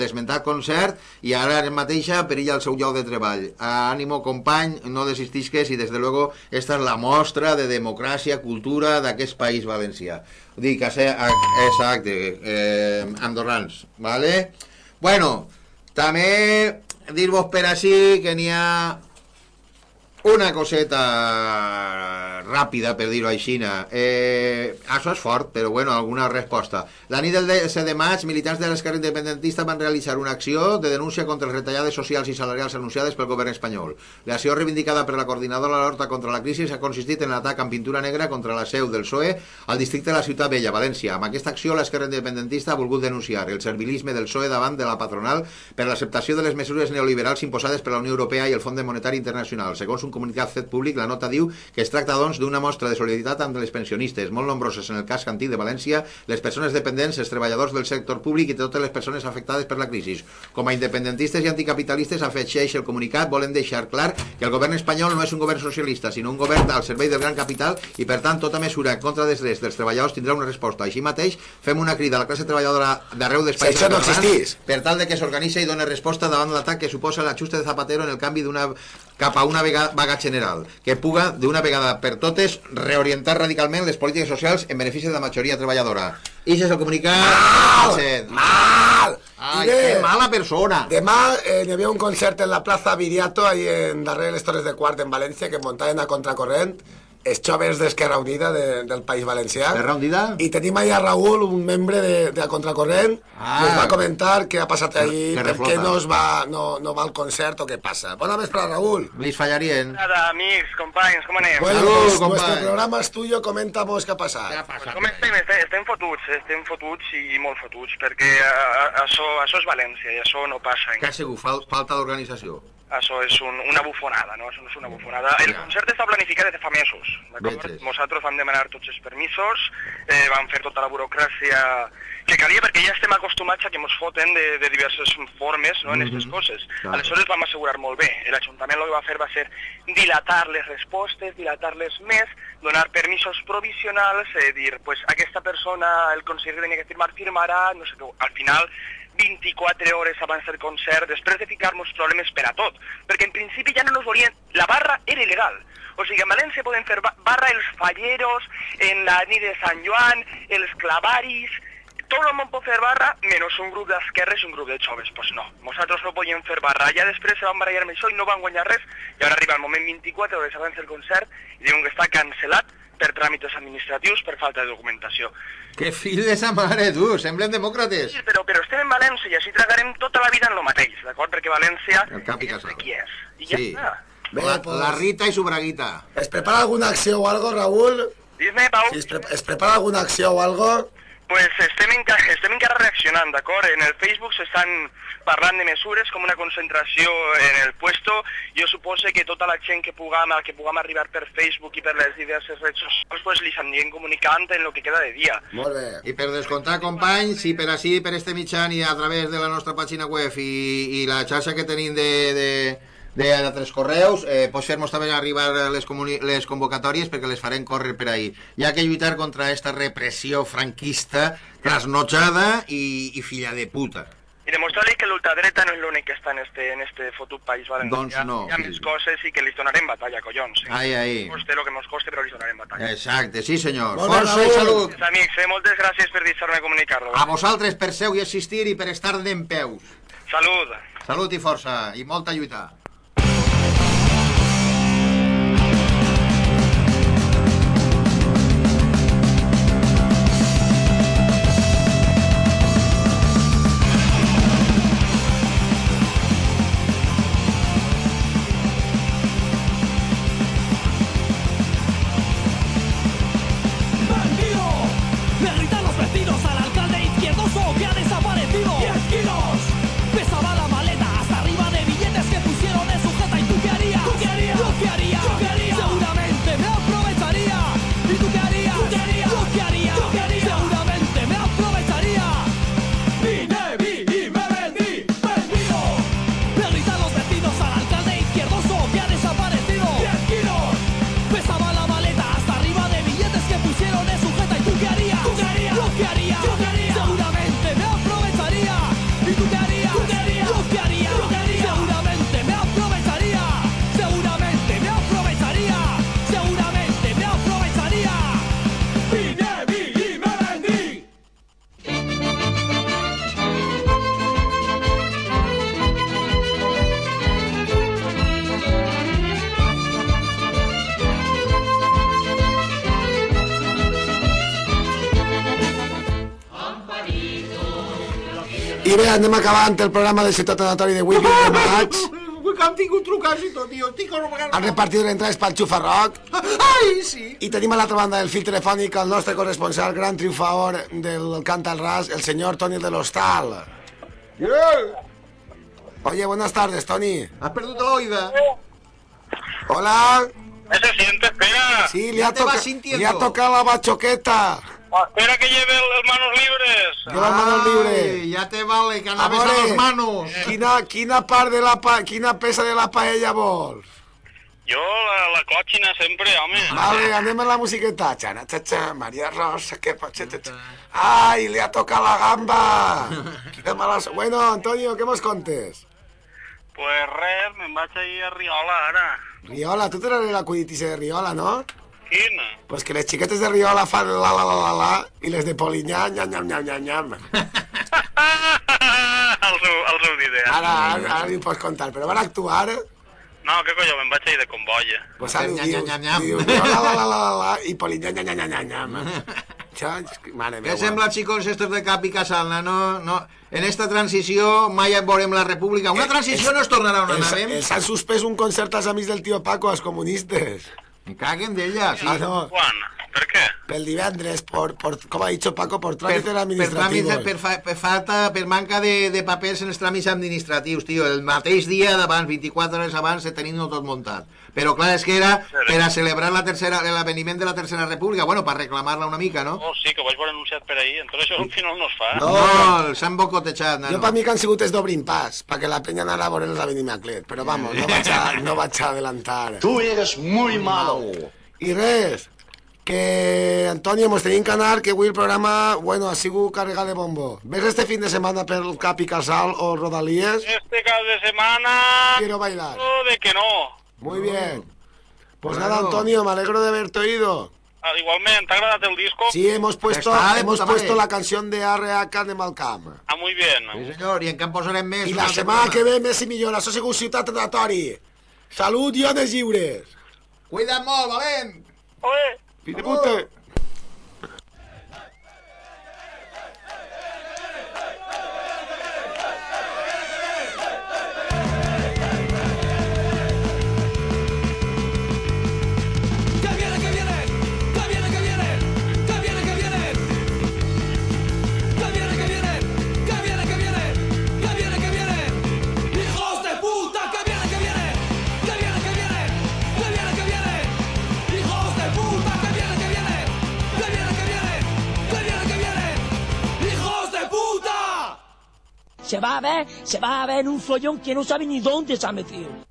l'esmentat concert i ara en mateixa perilla el seu lloc de treball. Ànimo, company, no desistisques i des de luego esta és la mostra de democràcia, cultura d'aquest país valencià. Dic, exacte, eh, andorrans, ¿vale? Bueno, també dir-vos per així que n'hi ha una coseta ràpida, per dir-ho així. Eh, això és fort, però bueno, alguna resposta. La nit del 10 de maig, militants de l'esquerra independentista van realitzar una acció de denúncia contra les retallades socials i salarials anunciades pel govern espanyol. L'acció reivindicada per la coordinadora de l'Horta contra la crisi ha consistit en l'atac amb pintura negra contra la seu del PSOE al districte de la Ciutat Vella, València. Amb aquesta acció, l'esquerra independentista ha volgut denunciar el servilisme del PSOE davant de la patronal per l'acceptació de les mesures neoliberals imposades per la Unió Europea i el Fons Monetari Internacional. Segons un comunicat fet públic, la nota diu que es tracta, doncs, d'una mostra de solidaritat amb les pensionistes, molt nombroses en el cas Cantí de València, les persones dependents, els treballadors del sector públic i totes les persones afectades per la crisi. Com a independentistes i anticapitalistes, afegeix el comunicat, volen deixar clar que el govern espanyol no és un govern socialista, sinó un govern al servei del gran capital i, per tant, tota mesura en contra dels drets dels treballadors tindrà una resposta. Així mateix, fem una crida a la classe treballadora d'arreu dels Si països això no per tal de que s'organitzi i doni resposta davant l'atac que suposa l'ajuste de Zapatero en el canvi d'una cap a una vega, vaga general, que puga d'una vegada per totes reorientar radicalment les polítiques socials en benefici de la majoria treballadora. I això és el comunicat... Mal! Mal! Ai, bé, que mala persona! Demà eh, hi havia un concert en la plaça Viriato, ahí en darrere les Torres de Quart, en València, que muntaven a contracorrent, els joves d'Esquerra Unida de, del País Valencià. Esquerra Unida? I tenim ahí a Raúl, un membre de, de la Contracorrent, Ah. que ens va comentar què ha passat Que- ahir, que per què no, es va, no, no va al concert o què passa. Bona vesprada, Raúl. Li fallarien. Nada, amics, companys, com anem? Bueno, Salut, pues, company. nuestro programa es tuyo, coméntanos què ha passat. Pues com estem? estem? Estem fotuts, eh? estem fotuts i molt fotuts, perquè uh, això, això és València i això no passa. Què ha sigut? Fal falta d'organització. Això és un, una bufonada, no? Això no és una bufonada. El concert està planificat des de fa mesos, d'acord? Nosaltres vam demanar tots els permisos, eh, vam fer tota la burocràcia que calia, perquè ja estem acostumats a que ens foten de, de diverses formes no, en aquestes Mhm. coses. Clar. Aleshores vam assegurar molt bé. L'Ajuntament el que va fer va ser dilatar les respostes, dilatar-les més, donar permisos provisionals, eh, dir, pues, aquesta persona, el conseller que tenia que firmar, firmarà, no sé què. Al final, 24 hores abans del concert, després de ficar-nos problemes per a tot, perquè en principi ja no nos volien... La barra era il·legal. O sigui, en València poden fer ba- barra els falleros, en la nit de Sant Joan, els clavaris, tot el món pot fer barra, menys un grup d'esquerres i un grup de joves. Pues no, nosaltres no podíem fer barra. Ja després se van barallar amb això i no van guanyar res, i ara arriba el moment 24 hores abans del concert i diuen que està cancel·lat per tràmits administratius per falta de documentació. Que fill de sa mare, tu, semblen demòcrates. Sí, però, però estem en València i així tragarem tota la vida en lo mateix, d'acord? Perquè València El cap i és de qui és. I ja Sí. està. Bé, La, pues- la Rita i su braguita. ¿Es prepara alguna acció o algo, Raúl? Dime, Pau. Si es, pre es prepara alguna acció o algo? Pues estem, enca estem encara reaccionant, d'acord? En el Facebook s'estan parlant de mesures com una concentració en el puesto. Jo suposo que tota la gent que puguem, que puguem arribar per Facebook i per les diverses redes socials, pues li anirem comunicant en el que queda de dia. Molt bé. I per descomptar, companys, si per així, per este mitjan i a través de la nostra pàgina web i, i la xarxa que tenim de, de, de altres correus, eh, pots fer-nos també arribar les, les convocatòries perquè les farem córrer per ahir. Hi ha que lluitar contra esta repressió franquista, trasnotjada i, i filla de puta. I demostrar-li que l'ultradreta no és l'únic que està en este, en este fotut país valencià. Doncs no, Hi ha sí. més coses i que li donarem batalla, collons. Eh? Ai, ai. Coste lo que ens coste, però li donarem batalla. Exacte, sí senyor. Bé, Força i salut. Amics, eh, moltes gràcies per deixar-me comunicar-lo. A vosaltres per seu i assistir i per estar d'en peus. Salut. Salut i força i molta lluita. I bé, anem acabant el programa de Ciutat Anatori de 8 de maig. Que han tingut trucats i tot, tio. Estic Han repartit entrades pel Xufarroc. Ai, sí. I tenim a l'altra banda del fil telefònic el nostre corresponsal, gran triomfador del Canta al Ras, el señor Tony de l'Hostal. Oye, buenas tardes, Tony. Has perdut l'oïda. Hola. Ese siente, espera. Sí, le ha, toca- le ha tocado la bachoqueta. Ah, espera que lleve el, el manos libres. Lleva las manos libres. Ai, ja te vale, que anaves a Amore, les manos. Quina, quina part de la pa, quina peça de la paella vols? Jo, la, la còxina sempre, home. Vale, anem a la musiqueta. Chana, cha, cha, María Rosa, que pachete. Ay, le ha tocado la gamba. Quina mala... Bueno, Antonio, ¿qué nos contes? Pues res, me'n vaig ahir a Riola, ara. Riola, tu t'eres l'acuditice de Riola, no? Quina? Pues que les xiquetes de Riola fan la la la la la i les de Polinyà, nyam, nyam, nyam, nyam, nyam. els, heu- els heu dit, eh? Ara, ara, ara li pots contar, però van actuar No, què colló, me'n vaig a ir de comboi. eh? Pues ara dius, nyam, nyam, dius, nyam. la, la, la, la, la, la, i poli, nyam, nyam, nyam, nyam, nyam. Que- Què sembla, chicos, estos de Cap i Casalna? No, no, en esta transició mai veurem la república. Una transició no es tornarà on anàvem. els han suspès un concert als amics del tio Paco, als comunistes. Me caguen d'ella, sí. Ah, no. Per què? Pel divendres, por, por, com ha dit Paco, por Per, tràmites per, tràmits, administrativos. per, fa, per, falta, per manca de, de papers en els tràmits administratius, tio. El mateix dia d'abans, 24 hores abans, se tenint tot muntat. Però clar, és que era per a celebrar la tercera l'aveniment de la Tercera República, bueno, per reclamar-la una mica, no? Oh, sí, que ho vaig veure anunciat per ahir, entonces això al final no es fa. No, s'han bocotejat, Jo nano. per mi que han sigut és d'obrir pas, perquè la penya anara a veure els Avenimaclet. Però vamos, no vaig a, no vaig a adelantar. Tu eres muy malo. I res, que Antonio, mos tenim que anar, que avui el programa, bueno, ha sigut carregat de bombo. Ves este fin de semana per el Cap i Casal o Rodalies? Este cap de semana... Quiero bailar. De que no. Muy bien. Pues Bueno. nada, Antonio, me alegro de haberte oído. Ah, igualment, ¿te ha agradado el disco? Sí, hemos puesto, Está hemos puesto la canción de R.A.K. de Malcam. Ah, muy bien. Sí, senyor, i en què en posarem més? I la setmana que ve més i millor. Això ha sigut Ciutat Anatori. Salut i ones lliures. Cuida't molt, valent! Oye. Fill de Se va a ver, se va a ver en un follón que no sabe ni dónde se ha metido.